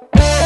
Bye.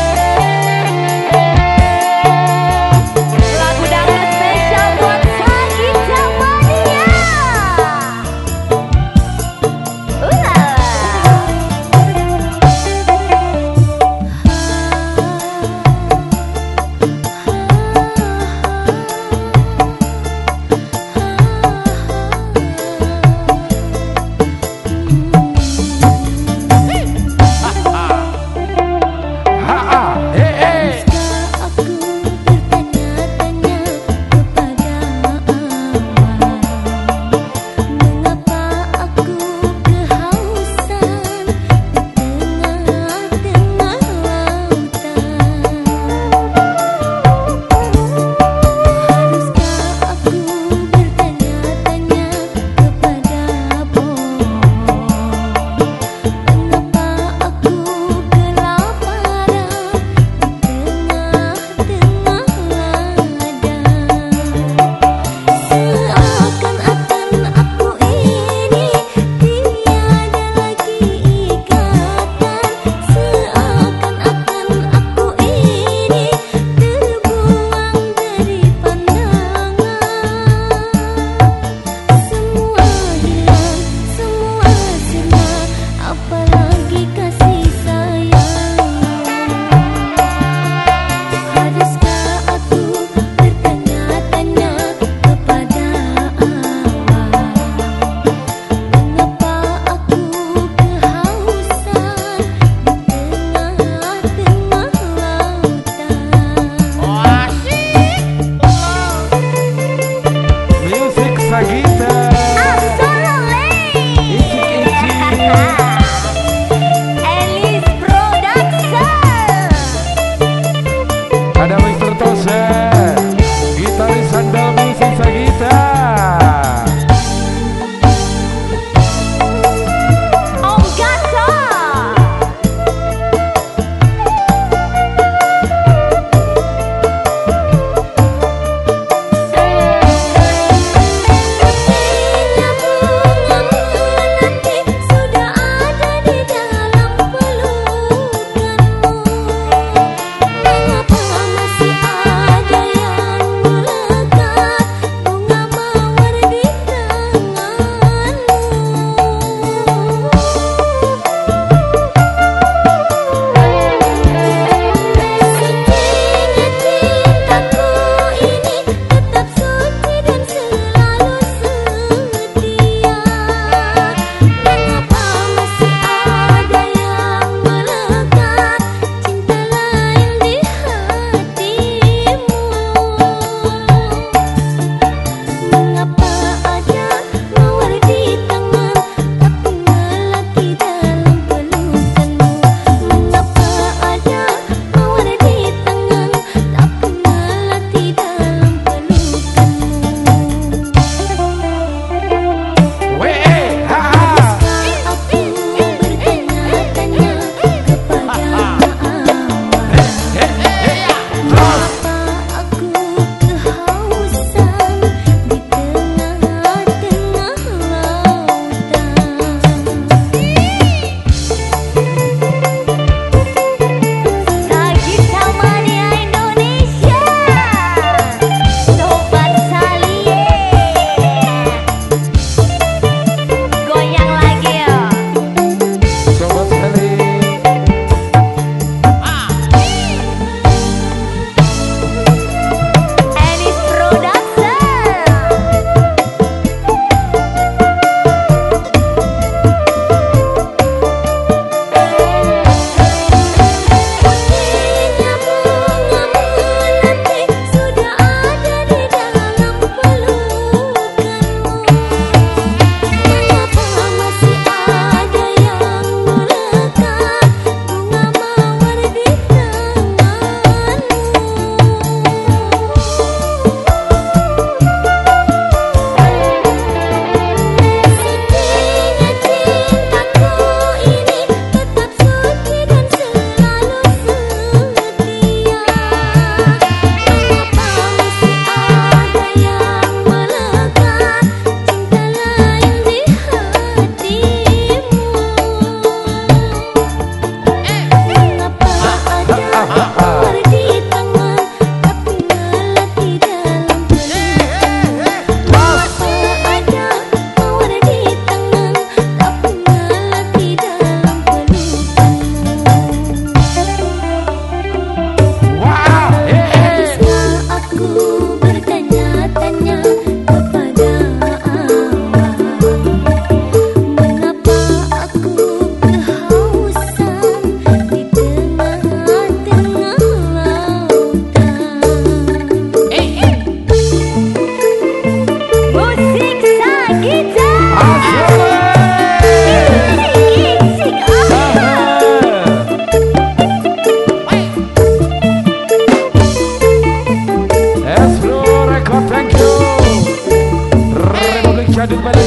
Credit, but